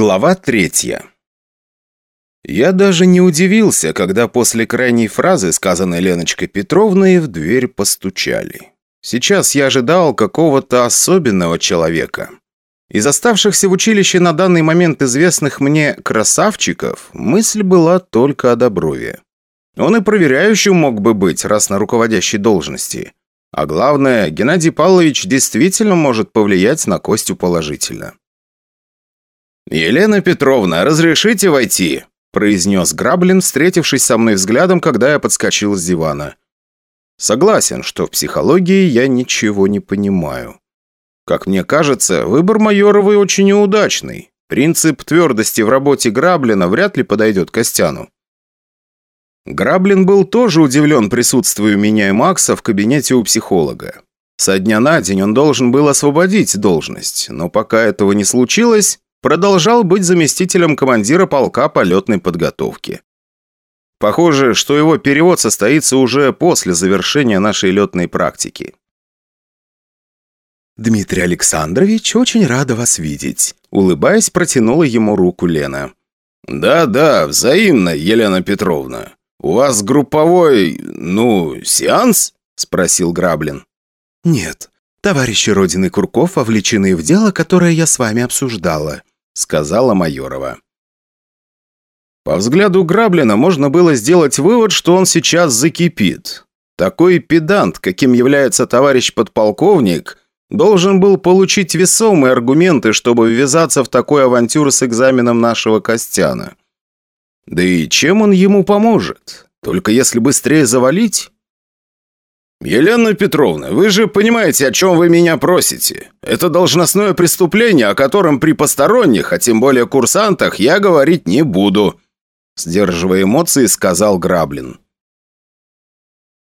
Глава третья Я даже не удивился, когда после крайней фразы, сказанной Леночкой Петровной, в дверь постучали. Сейчас я ожидал какого-то особенного человека. Из оставшихся в училище на данный момент известных мне красавчиков, мысль была только о Доброве. Он и проверяющим мог бы быть, раз на руководящей должности. А главное, Геннадий Павлович действительно может повлиять на Костю положительно. «Елена Петровна, разрешите войти?» произнес Граблин, встретившись со мной взглядом, когда я подскочил с дивана. Согласен, что в психологии я ничего не понимаю. Как мне кажется, выбор Майоровой очень неудачный. Принцип твердости в работе Граблина вряд ли подойдет Костяну. Граблин был тоже удивлен присутствию меня и Макса в кабинете у психолога. Со дня на день он должен был освободить должность, но пока этого не случилось, продолжал быть заместителем командира полка полетной подготовки. Похоже, что его перевод состоится уже после завершения нашей летной практики. «Дмитрий Александрович, очень рада вас видеть», – улыбаясь, протянула ему руку Лена. «Да-да, взаимно, Елена Петровна. У вас групповой, ну, сеанс?» – спросил Граблин. «Нет, товарищи Родины Курков вовлечены в дело, которое я с вами обсуждала сказала Майорова. По взгляду Граблина можно было сделать вывод, что он сейчас закипит. Такой педант, каким является товарищ подполковник, должен был получить весомые аргументы, чтобы ввязаться в такую авантюру с экзаменом нашего Костяна. Да и чем он ему поможет? Только если быстрее завалить? «Елена Петровна, вы же понимаете, о чем вы меня просите. Это должностное преступление, о котором при посторонних, а тем более курсантах, я говорить не буду», сдерживая эмоции, сказал Граблин.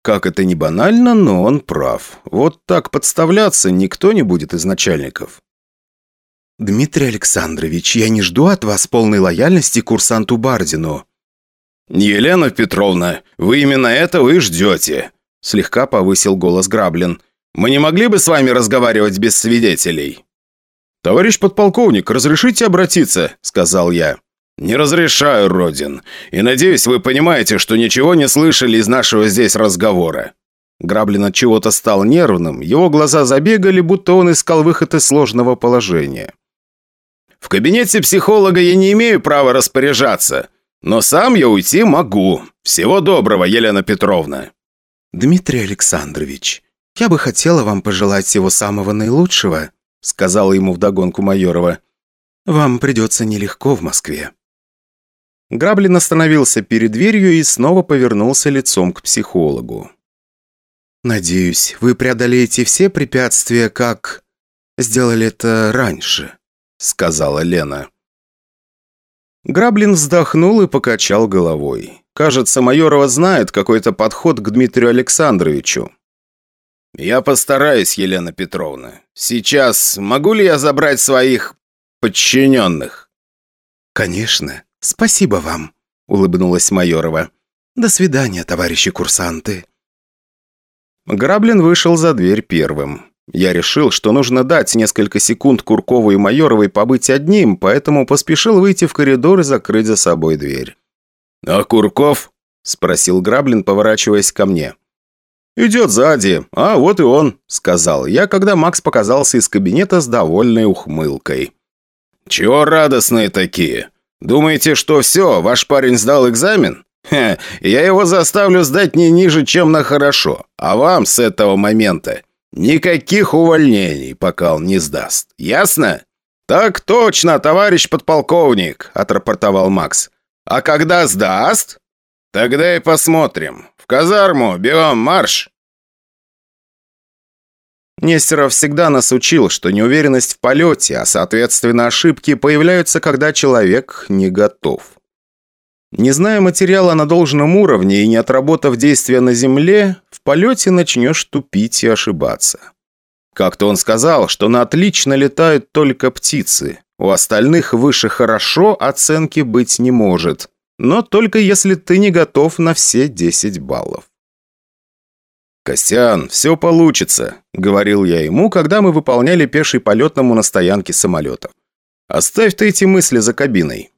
Как это не банально, но он прав. Вот так подставляться никто не будет из начальников. «Дмитрий Александрович, я не жду от вас полной лояльности курсанту Бардину». «Елена Петровна, вы именно этого и ждете. Слегка повысил голос Граблин. «Мы не могли бы с вами разговаривать без свидетелей?» «Товарищ подполковник, разрешите обратиться?» – сказал я. «Не разрешаю, Родин. И надеюсь, вы понимаете, что ничего не слышали из нашего здесь разговора». Граблин от чего-то стал нервным, его глаза забегали, будто он искал выход из сложного положения. «В кабинете психолога я не имею права распоряжаться, но сам я уйти могу. Всего доброго, Елена Петровна». «Дмитрий Александрович, я бы хотела вам пожелать всего самого наилучшего», сказала ему вдогонку Майорова. «Вам придется нелегко в Москве». Граблин остановился перед дверью и снова повернулся лицом к психологу. «Надеюсь, вы преодолеете все препятствия, как сделали это раньше», сказала Лена. Граблин вздохнул и покачал головой. Кажется, Майорова знает какой-то подход к Дмитрию Александровичу. «Я постараюсь, Елена Петровна. Сейчас могу ли я забрать своих подчиненных?» «Конечно. Спасибо вам», — улыбнулась Майорова. «До свидания, товарищи курсанты». Граблин вышел за дверь первым. Я решил, что нужно дать несколько секунд Куркову и Майоровой побыть одним, поэтому поспешил выйти в коридор и закрыть за собой дверь. «А Курков?» – спросил Граблин, поворачиваясь ко мне. «Идет сзади. А, вот и он», – сказал я, когда Макс показался из кабинета с довольной ухмылкой. «Чего радостные такие? Думаете, что все, ваш парень сдал экзамен? Хе, я его заставлю сдать не ниже, чем на хорошо. А вам с этого момента Никаких увольнений, пока он не сдаст. Ясно? Так точно, товарищ подполковник, отрапортовал Макс. А когда сдаст? Тогда и посмотрим. В казарму, бегом, марш! Нестеров всегда нас учил, что неуверенность в полете, а соответственно ошибки, появляются, когда человек не готов. Не зная материала на должном уровне и не отработав действия на Земле, в полете начнешь тупить и ошибаться. Как-то он сказал, что на отлично летают только птицы. У остальных выше хорошо оценки быть не может. Но только если ты не готов на все 10 баллов. «Костян, все получится», — говорил я ему, когда мы выполняли пеший полет на стоянке самолетов. Оставь ты эти мысли за кабиной».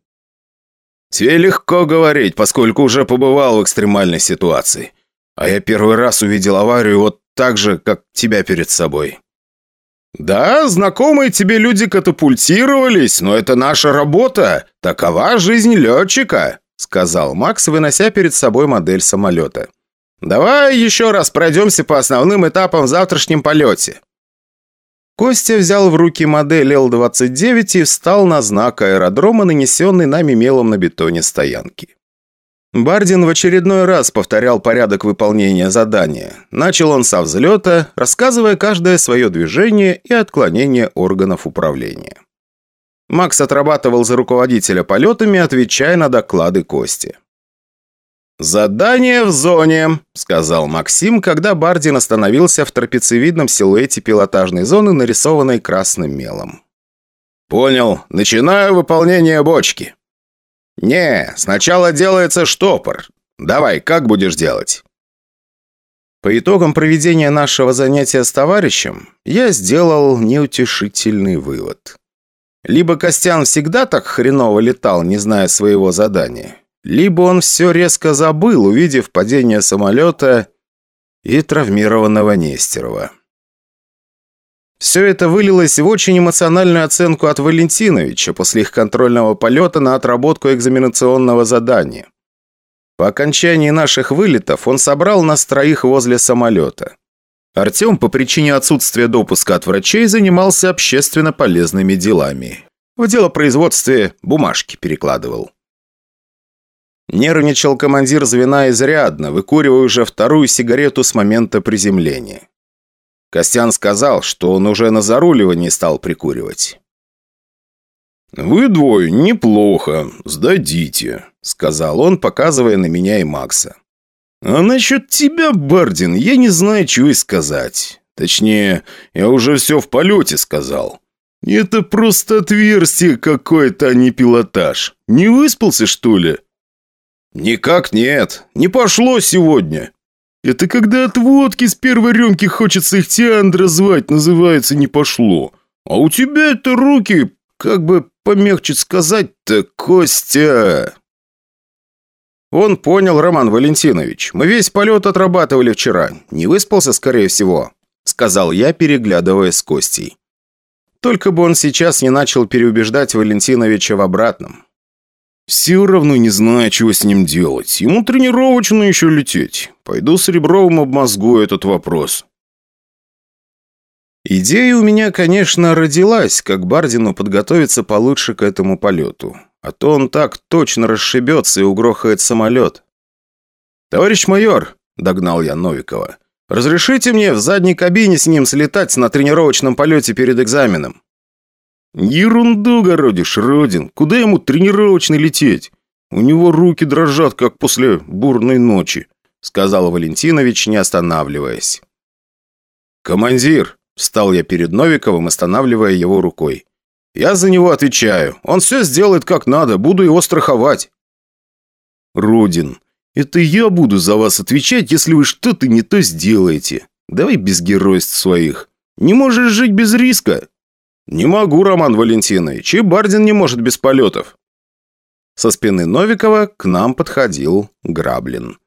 «Тебе легко говорить, поскольку уже побывал в экстремальной ситуации. А я первый раз увидел аварию вот так же, как тебя перед собой». «Да, знакомые тебе люди катапультировались, но это наша работа. Такова жизнь летчика», — сказал Макс, вынося перед собой модель самолета. «Давай еще раз пройдемся по основным этапам в завтрашнем полете». Костя взял в руки модель Л-29 и встал на знак аэродрома, нанесенный нами мелом на бетоне стоянки. Бардин в очередной раз повторял порядок выполнения задания. Начал он со взлета, рассказывая каждое свое движение и отклонение органов управления. Макс отрабатывал за руководителя полетами, отвечая на доклады Кости. «Задание в зоне», — сказал Максим, когда Бардин остановился в трапециевидном силуэте пилотажной зоны, нарисованной красным мелом. «Понял. Начинаю выполнение бочки». «Не, сначала делается штопор. Давай, как будешь делать?» По итогам проведения нашего занятия с товарищем, я сделал неутешительный вывод. Либо Костян всегда так хреново летал, не зная своего задания, либо он все резко забыл, увидев падение самолета и травмированного Нестерова. Все это вылилось в очень эмоциональную оценку от Валентиновича после их контрольного полета на отработку экзаменационного задания. По окончании наших вылетов он собрал нас троих возле самолета. Артем по причине отсутствия допуска от врачей занимался общественно полезными делами. В делопроизводстве бумажки перекладывал. Нервничал командир звена изрядно, выкуривая уже вторую сигарету с момента приземления. Костян сказал, что он уже на заруливании стал прикуривать. «Вы двое неплохо, сдадите», — сказал он, показывая на меня и Макса. «А насчет тебя, Бардин, я не знаю, чего и сказать. Точнее, я уже все в полете сказал. Это просто отверстие какое-то, а не пилотаж. Не выспался, что ли?» «Никак нет. Не пошло сегодня». Это когда от водки с первой рюмки хочется их Тиандра звать, называется «не пошло». А у тебя это руки, как бы помягче сказать-то, Костя. Он понял, Роман Валентинович. Мы весь полет отрабатывали вчера. Не выспался, скорее всего, сказал я, переглядывая с Костей. Только бы он сейчас не начал переубеждать Валентиновича в обратном. «Все равно не знаю, чего с ним делать. Ему тренировочно еще лететь. Пойду с Ребровым обмозгую этот вопрос». Идея у меня, конечно, родилась, как Бардину подготовиться получше к этому полету. А то он так точно расшибется и угрохает самолет. «Товарищ майор», — догнал я Новикова, — «разрешите мне в задней кабине с ним слетать на тренировочном полете перед экзаменом?» «Ерунду городишь, Родин. Куда ему тренировочно лететь? У него руки дрожат, как после бурной ночи», сказал Валентинович, не останавливаясь. «Командир!» – встал я перед Новиковым, останавливая его рукой. «Я за него отвечаю. Он все сделает как надо. Буду его страховать». «Родин, это я буду за вас отвечать, если вы что-то не то сделаете. Давай без геройств своих. Не можешь жить без риска». «Не могу, Роман Валентинович, и Бардин не может без полетов». Со спины Новикова к нам подходил Граблин.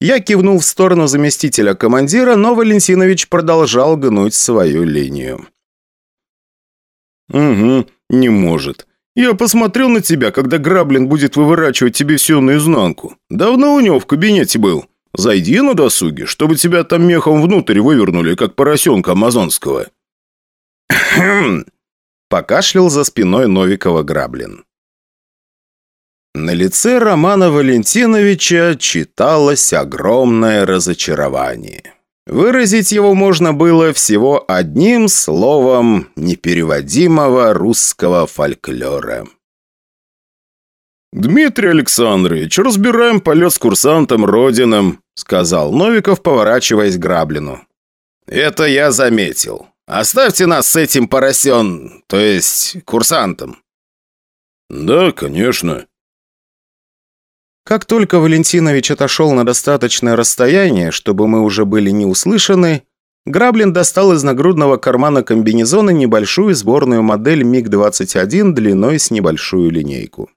Я кивнул в сторону заместителя командира, но Валентинович продолжал гнуть свою линию. «Угу, не может. Я посмотрел на тебя, когда Граблин будет выворачивать тебе все наизнанку. Давно у него в кабинете был. Зайди на досуге, чтобы тебя там мехом внутрь вывернули, как поросенка амазонского». Покашлял за спиной Новикова Граблин. На лице Романа Валентиновича читалось огромное разочарование. Выразить его можно было всего одним словом непереводимого русского фольклора. «Дмитрий Александрович, разбираем полет с курсантом Родином», сказал Новиков, поворачиваясь к Граблину. «Это я заметил. Оставьте нас с этим поросен, то есть курсантом». «Да, конечно». Как только Валентинович отошел на достаточное расстояние, чтобы мы уже были не услышаны, Граблин достал из нагрудного кармана комбинезона небольшую сборную модель МиГ-21 длиной с небольшую линейку.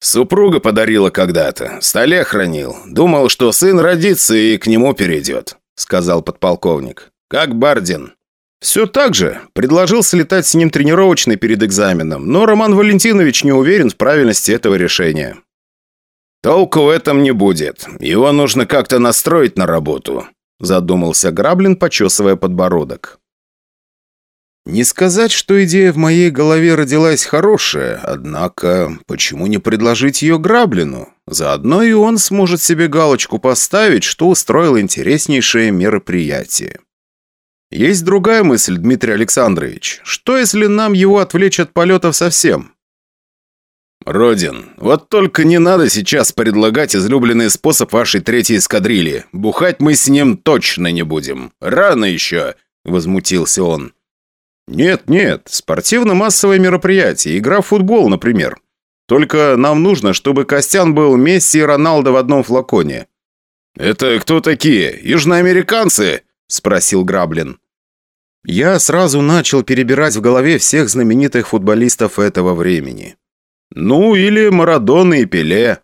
«Супруга подарила когда-то. В столе хранил. Думал, что сын родится и к нему перейдет», — сказал подполковник. «Как Бардин?» «Все так же. Предложил слетать с ним тренировочный перед экзаменом, но Роман Валентинович не уверен в правильности этого решения». «Толку в этом не будет. Его нужно как-то настроить на работу», – задумался Граблин, почесывая подбородок. Не сказать, что идея в моей голове родилась хорошая, однако почему не предложить ее Граблину? Заодно и он сможет себе галочку поставить, что устроил интереснейшее мероприятие. Есть другая мысль, Дмитрий Александрович. Что, если нам его отвлечь от полетов совсем? «Родин, вот только не надо сейчас предлагать излюбленный способ вашей третьей эскадрильи. Бухать мы с ним точно не будем. Рано еще!» – возмутился он. «Нет, нет, спортивно-массовое мероприятие, игра в футбол, например. Только нам нужно, чтобы Костян был Месси и Роналдо в одном флаконе». «Это кто такие? Южноамериканцы?» – спросил Граблин. Я сразу начал перебирать в голове всех знаменитых футболистов этого времени. «Ну, или Марадона и Пеле».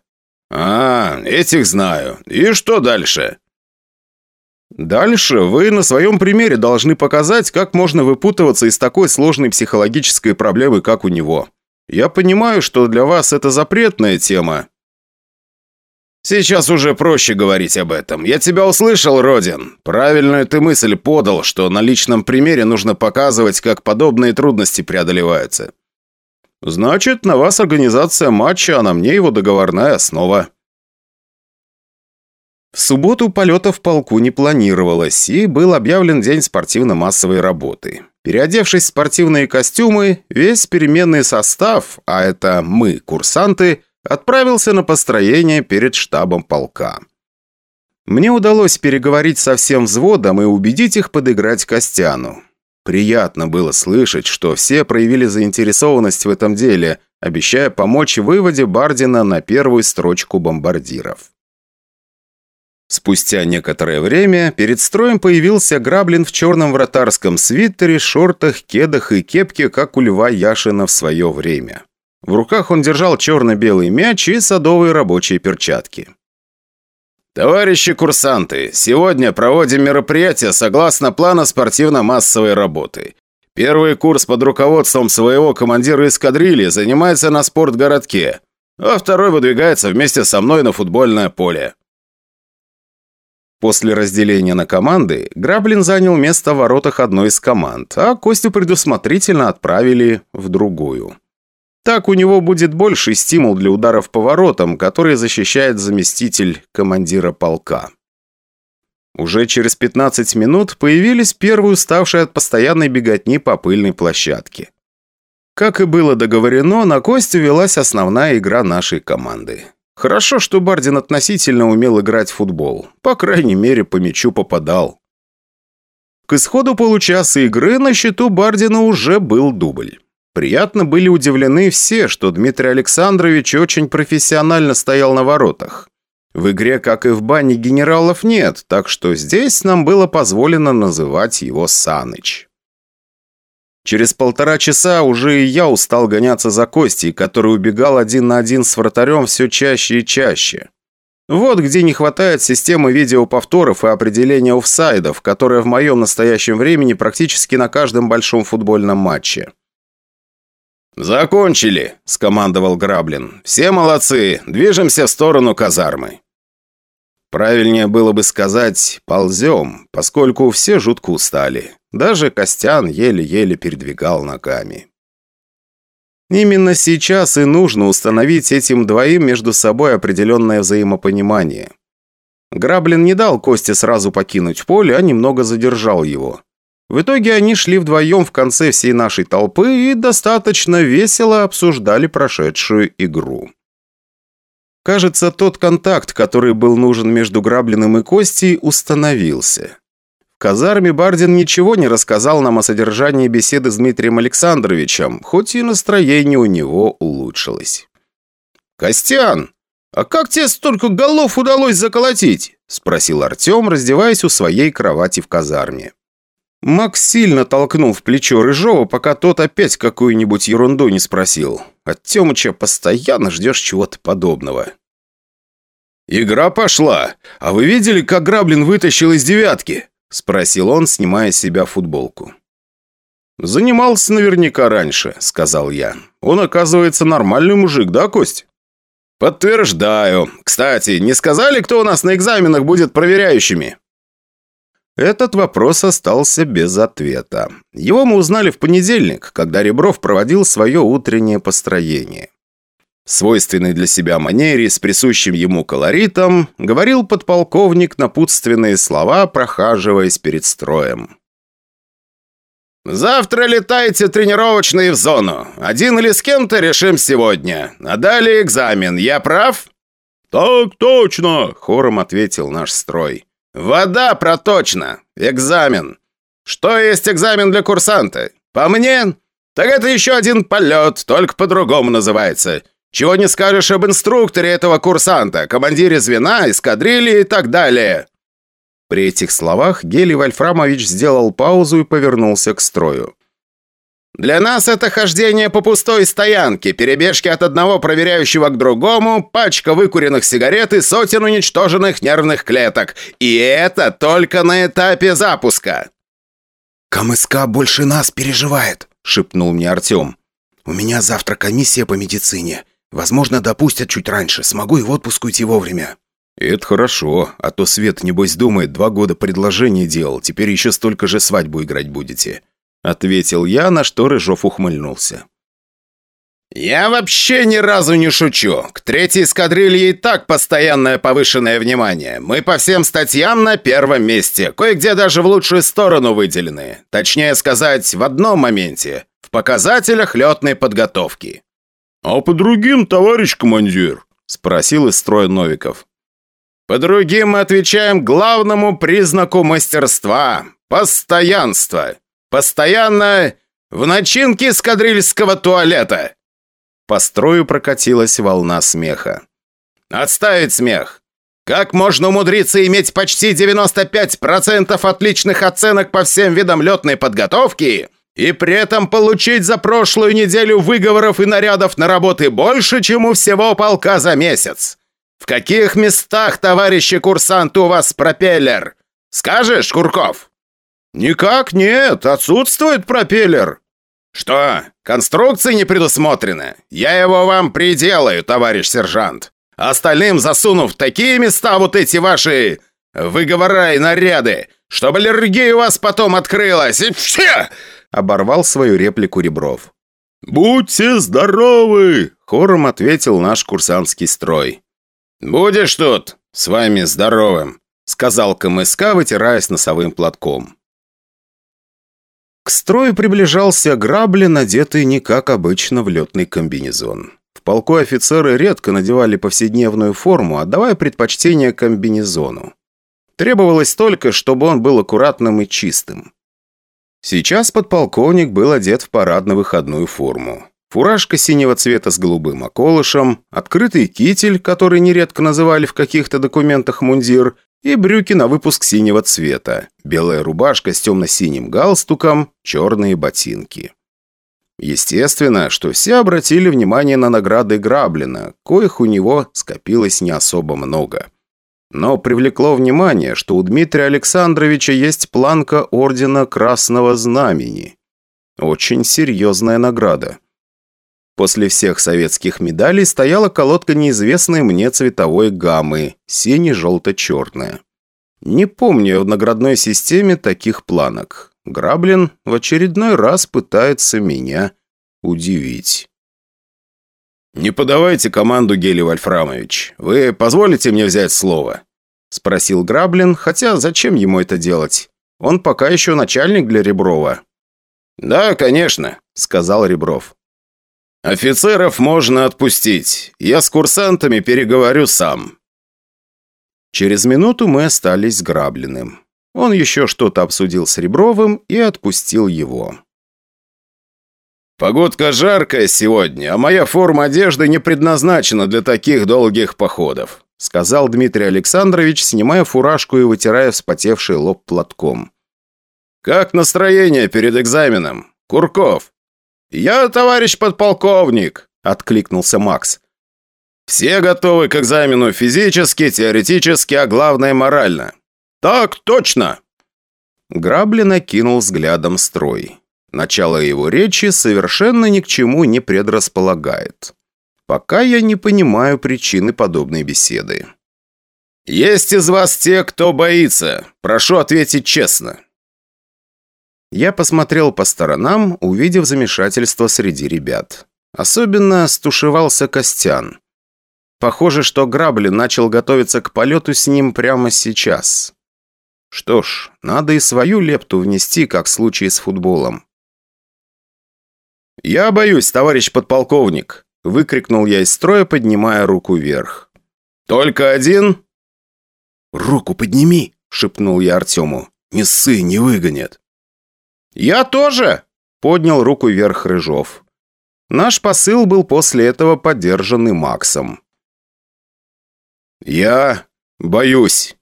«А, этих знаю. И что дальше?» «Дальше вы на своем примере должны показать, как можно выпутываться из такой сложной психологической проблемы, как у него. Я понимаю, что для вас это запретная тема». «Сейчас уже проще говорить об этом. Я тебя услышал, Родин. Правильную ты мысль подал, что на личном примере нужно показывать, как подобные трудности преодолеваются. «Значит, на вас организация матча, а на мне его договорная основа». В субботу полета в полку не планировалось, и был объявлен день спортивно-массовой работы. Переодевшись в спортивные костюмы, весь переменный состав, а это мы, курсанты, отправился на построение перед штабом полка. Мне удалось переговорить со всем взводом и убедить их подыграть Костяну. Приятно было слышать, что все проявили заинтересованность в этом деле, обещая помочь в выводе Бардина на первую строчку бомбардиров. Спустя некоторое время перед строем появился Граблин в черном вратарском свитере, шортах, кедах и кепке, как у Льва Яшина в свое время. В руках он держал черно-белый мяч и садовые рабочие перчатки. «Товарищи курсанты, сегодня проводим мероприятие согласно плана спортивно-массовой работы. Первый курс под руководством своего командира эскадрильи занимается на спортгородке, а второй выдвигается вместе со мной на футбольное поле». После разделения на команды Граблин занял место в воротах одной из команд, а Костю предусмотрительно отправили в другую. Так у него будет больший стимул для ударов по воротам, который защищает заместитель командира полка. Уже через 15 минут появились первые уставшие от постоянной беготни по пыльной площадке. Как и было договорено, на Костю велась основная игра нашей команды. Хорошо, что Бардин относительно умел играть в футбол. По крайней мере, по мячу попадал. К исходу получаса игры на счету Бардина уже был дубль. Приятно были удивлены все, что Дмитрий Александрович очень профессионально стоял на воротах. В игре, как и в бане, генералов нет, так что здесь нам было позволено называть его Саныч. Через полтора часа уже и я устал гоняться за Костей, который убегал один на один с вратарем все чаще и чаще. Вот где не хватает системы видеоповторов и определения офсайдов, которая в моем настоящем времени практически на каждом большом футбольном матче. «Закончили», – скомандовал Граблин. «Все молодцы, движемся в сторону казармы». Правильнее было бы сказать «ползем», поскольку все жутко устали. Даже Костян еле-еле передвигал ногами. Именно сейчас и нужно установить этим двоим между собой определенное взаимопонимание. Граблин не дал Косте сразу покинуть поле, а немного задержал его. В итоге они шли вдвоем в конце всей нашей толпы и достаточно весело обсуждали прошедшую игру. Кажется, тот контакт, который был нужен между Граблиным и Костей, установился. В казарме Бардин ничего не рассказал нам о содержании беседы с Дмитрием Александровичем, хоть и настроение у него улучшилось. «Костян, а как тебе столько голов удалось заколотить?» – спросил Артем, раздеваясь у своей кровати в казарме. Макс сильно толкнул в плечо Рыжова, пока тот опять какую-нибудь ерунду не спросил. От Темыча постоянно ждешь чего-то подобного. «Игра пошла! А вы видели, как Граблин вытащил из девятки?» – спросил он, снимая с себя футболку. «Занимался наверняка раньше», – сказал я. «Он, оказывается, нормальный мужик, да, Кость?» «Подтверждаю. Кстати, не сказали, кто у нас на экзаменах будет проверяющими?» Этот вопрос остался без ответа. Его мы узнали в понедельник, когда Ребров проводил свое утреннее построение. Свойственный для себя манере с присущим ему колоритом, говорил подполковник напутственные слова, прохаживаясь перед строем. «Завтра летайте тренировочные в зону. Один или с кем-то решим сегодня. А далее экзамен. Я прав?» «Так точно!» – хором ответил наш строй. «Вода проточна. Экзамен. Что есть экзамен для курсанта? По мне? Так это еще один полет, только по-другому называется. Чего не скажешь об инструкторе этого курсанта, командире звена, эскадрильи и так далее». При этих словах Гелий Вольфрамович сделал паузу и повернулся к строю. Для нас это хождение по пустой стоянке, перебежки от одного проверяющего к другому, пачка выкуренных сигарет и сотен уничтоженных нервных клеток. И это только на этапе запуска. «КМСК больше нас переживает», — шепнул мне Артем. «У меня завтра комиссия по медицине. Возможно, допустят чуть раньше. Смогу и в отпуск уйти вовремя». «Это хорошо, а то Свет, небось, думает, два года предложение делал, теперь еще столько же свадьбу играть будете». Ответил я, на что Рыжов ухмыльнулся. «Я вообще ни разу не шучу. К третьей эскадрилье и так постоянное повышенное внимание. Мы по всем статьям на первом месте, кое-где даже в лучшую сторону выделены. Точнее сказать, в одном моменте. В показателях летной подготовки». «А по другим, товарищ командир?» – спросил из строя Новиков. «По другим мы отвечаем главному признаку мастерства – постоянство. Постоянно в начинке эскадрильского туалета!» По строю прокатилась волна смеха. «Отставить смех! Как можно умудриться иметь почти 95% отличных оценок по всем видам летной подготовки и при этом получить за прошлую неделю выговоров и нарядов на работы больше, чем у всего полка за месяц? В каких местах, товарищи курсанты, у вас пропеллер? Скажешь, Курков?» «Никак нет, отсутствует пропеллер». «Что, конструкции не предусмотрены? Я его вам приделаю, товарищ сержант. Остальным засунув такие места вот эти ваши выговора и наряды, чтобы аллергия у вас потом открылась, и все!» Оборвал свою реплику Ребров. «Будьте здоровы!» – хором ответил наш курсантский строй. «Будешь тут с вами здоровым», – сказал КМСК, вытираясь носовым платком. К строю приближался грабли, надетый не как обычно в летный комбинезон. В полку офицеры редко надевали повседневную форму, отдавая предпочтение комбинезону. Требовалось только, чтобы он был аккуратным и чистым. Сейчас подполковник был одет в парадно-выходную форму. Фуражка синего цвета с голубым околышем, открытый китель, который нередко называли в каких-то документах мундир, и брюки на выпуск синего цвета, белая рубашка с темно-синим галстуком, черные ботинки. Естественно, что все обратили внимание на награды Граблина, коих у него скопилось не особо много. Но привлекло внимание, что у Дмитрия Александровича есть планка Ордена Красного Знамени. Очень серьезная награда. После всех советских медалей стояла колодка неизвестной мне цветовой гаммы, сине-желто-черная. Не помню в наградной системе таких планок. Граблин в очередной раз пытается меня удивить. «Не подавайте команду, Гелий Вольфрамович. Вы позволите мне взять слово?» Спросил Граблин, хотя зачем ему это делать? Он пока еще начальник для Реброва. «Да, конечно», — сказал Ребров. «Офицеров можно отпустить. Я с курсантами переговорю сам». Через минуту мы остались с. Он еще что-то обсудил с Ребровым и отпустил его. «Погодка жаркая сегодня, а моя форма одежды не предназначена для таких долгих походов», сказал Дмитрий Александрович, снимая фуражку и вытирая вспотевший лоб платком. «Как настроение перед экзаменом? Курков?» «Я товарищ подполковник», — откликнулся Макс. «Все готовы к экзамену физически, теоретически, а главное морально». «Так точно!» Грабли накинул взглядом строй. Начало его речи совершенно ни к чему не предрасполагает. Пока я не понимаю причины подобной беседы. «Есть из вас те, кто боится. Прошу ответить честно». Я посмотрел по сторонам, увидев замешательство среди ребят. Особенно стушевался Костян. Похоже, что Грабли начал готовиться к полету с ним прямо сейчас. Что ж, надо и свою лепту внести, как в случае с футболом. «Я боюсь, товарищ подполковник!» – выкрикнул я из строя, поднимая руку вверх. «Только один?» «Руку подними!» – шепнул я Артему. «Не ссы, не выгонят!» «Я тоже!» – поднял руку вверх Рыжов. Наш посыл был после этого поддержан и Максом. «Я боюсь!»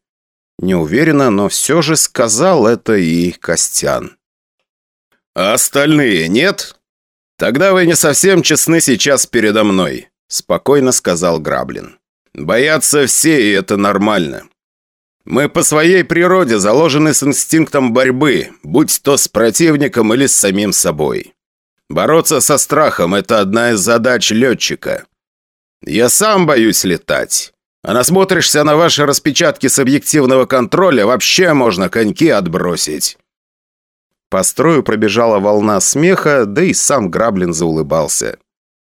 Неуверенно, но все же сказал это и Костян. «А остальные нет? Тогда вы не совсем честны сейчас передо мной», спокойно сказал Граблин. «Боятся все, и это нормально. Мы по своей природе заложены с инстинктом борьбы, будь то с противником или с самим собой. Бороться со страхом – это одна из задач летчика. Я сам боюсь летать. А насмотришься на ваши распечатки с объективного контроля, вообще можно коньки отбросить». По строю пробежала волна смеха, да и сам Граблин заулыбался.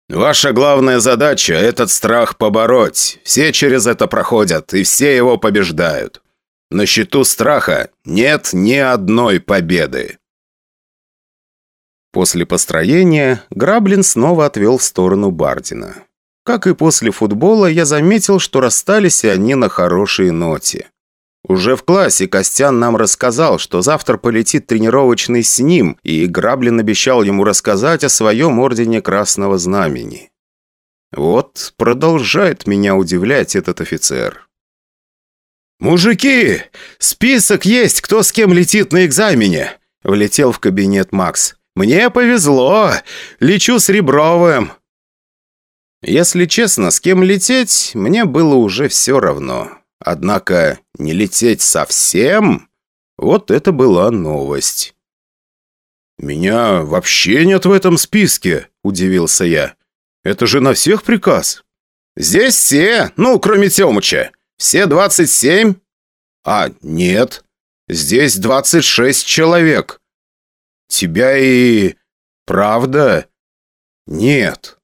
«Ваша главная задача – этот страх побороть. Все через это проходят, и все его побеждают. На счету страха нет ни одной победы». После построения Граблин снова отвел в сторону Бардина. Как и после футбола, я заметил, что расстались они на хорошей ноте. Уже в классе Костян нам рассказал, что завтра полетит тренировочный с ним, и Граблин обещал ему рассказать о своем ордене Красного Знамени. Вот продолжает меня удивлять этот офицер. «Мужики, список есть, кто с кем летит на экзамене!» Влетел в кабинет Макс. «Мне повезло! Лечу с Ребровым!» Если честно, с кем лететь, мне было уже все равно. Однако не лететь совсем, вот это была новость. «Меня вообще нет в этом списке», – удивился я. «Это же на всех приказ». «Здесь все, ну, кроме Темыча. Все двадцать семь?» «А, нет. Здесь двадцать шесть человек». «Тебя и... правда?» «Нет».